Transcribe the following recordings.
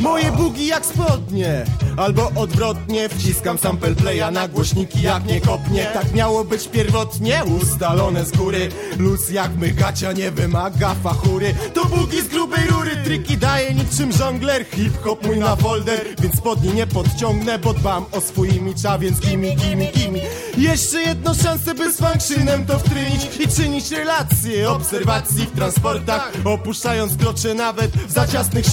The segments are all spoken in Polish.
Moje bugi jak spodnie Albo odwrotnie Wciskam sample playa na głośniki jak nie kopnie. Tak miało być pierwotnie Ustalone z góry. Luz jak mygacia nie wymaga fachury. To bugi z grubej rury Triki daje niczym żongler. Hip-hop mój na folder Więc spodni nie podciągnę Bo dbam o swój imicza Więc gimi, gimi, gimi Jeszcze jedno szansę by z functionem to wtrynić I czynić relacje Obserwacji w transportach Opuszczając krocze nawet w za ciasnych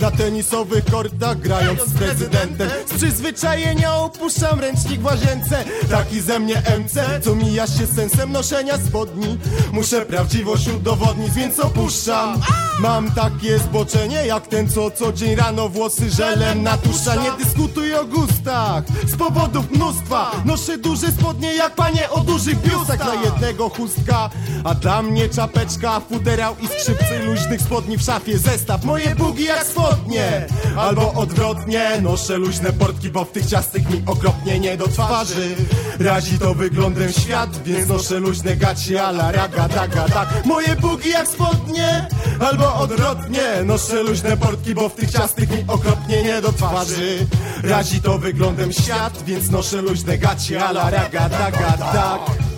Na tenisowych kortach Grając z prezydentem. Z przyzwyczajenia opuszczam ręcznik w łazience. Taki ze mnie MC Co mija się sensem noszenia spodni. Muszę prawdziwość udowodnić Więc opuszczam. Mam takie zboczenie jak ten co co dzień rano włosy żelem natusza Nie dyskutuj o gustach Z powodów mnóstwa. Noszę duże spodnie jak panie o dużych biustach. Na jednego chustka A dla mnie czapeczka, futerał i skrzypcy luźnych spodni w szafie. Zestaw. Moje bugi jak spodnie Albo odwrotnie Noszę luźne portki, bo w tych ciastych mi okropnie nie do twarzy. Razi to wyglądem świat, więc noszę luźne gacie ala raga daga tak. Moje bugi jak spodnie Albo odwrotnie Noszę luźne portki, bo w tych ciastych mi okropnie nie do twarzy. Razi to wyglądem świat, więc noszę luźne gacie ala raga daga tak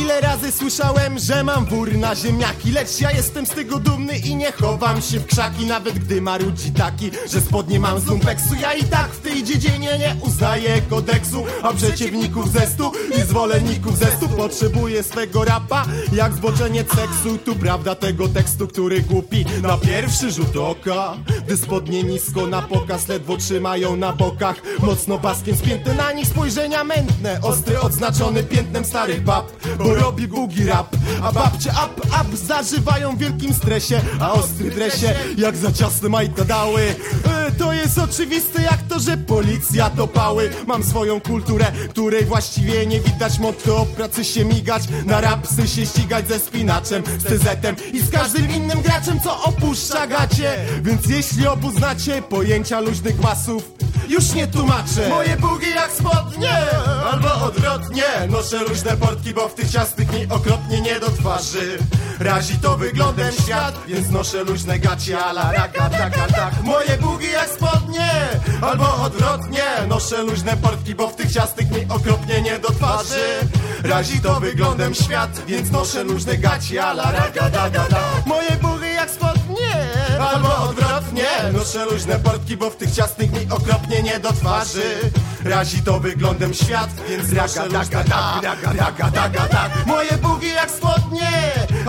Ile razy słyszałem, że mam wór na ziemniaki Lecz ja jestem z tego dumny i nie chowam się w krzaki Nawet gdy marudzi taki, że spodnie mam z lumpeksu Ja i tak w tej dziedzinie nie uznaję kodeksu A przeciwników zestu i zwolenników zestu. Potrzebuję swego rapa, jak zboczenie seksu. Tu prawda tego tekstu, który głupi na pierwszy rzut oka. Gdy spodnie nisko na pokaz, ledwo trzymają na bokach Mocno paskiem spięte na nich spojrzenia mętne. Ostry odznaczony piętnem starych bab bo robi bugi rap. A babcie up, up zażywają w wielkim stresie. A ostry dresie jak za ciasne majta dały. E, To jest oczywiste jak to, że policja to pały Mam swoją kulturę, której właściwie nie widać. Motto pracy się migać, na rapsy się ścigać ze spinaczem Z TZ-em i z każdym innym graczem, co opuszcza gacie. Więc jeśli obuznacie pojęcia luźnych masów już nie tłumaczę. Moje bugi jak spodnie. Albo odwrotnie. Noszę luźne portki, bo w tych ciastych mi okropnie nie do twarzy. Razi to wyglądem świat Więc noszę luźne gacie ala raga taka tak. Moje bugi jak spodnie. Albo odwrotnie. Noszę luźne portki, bo w tych ciastych mi okropnie nie do twarzy. Razi to wyglądem świat Więc noszę luźne gacie ala raga daga da Moje bugi jak spodnie. Albo odwrotnie. Noszę luźne portki, bo w tych ciastych okropnie nie do twarzy Razi to wyglądem świat, więc raga daga da Raga raga daga da Moje bugi jak spodnie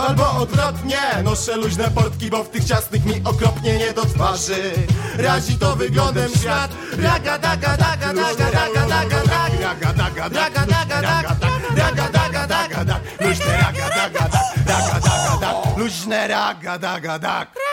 Albo odwrotnie Noszę luźne portki, bo w tych ciastych mi okropnie nie do twarzy Razi to wyglądem świat Raga daga daga daga daga daga daga Raga daga daga daga daga Raga daga daga daga Luźne raga daga daga Raga daga daga Luźne raga daga daga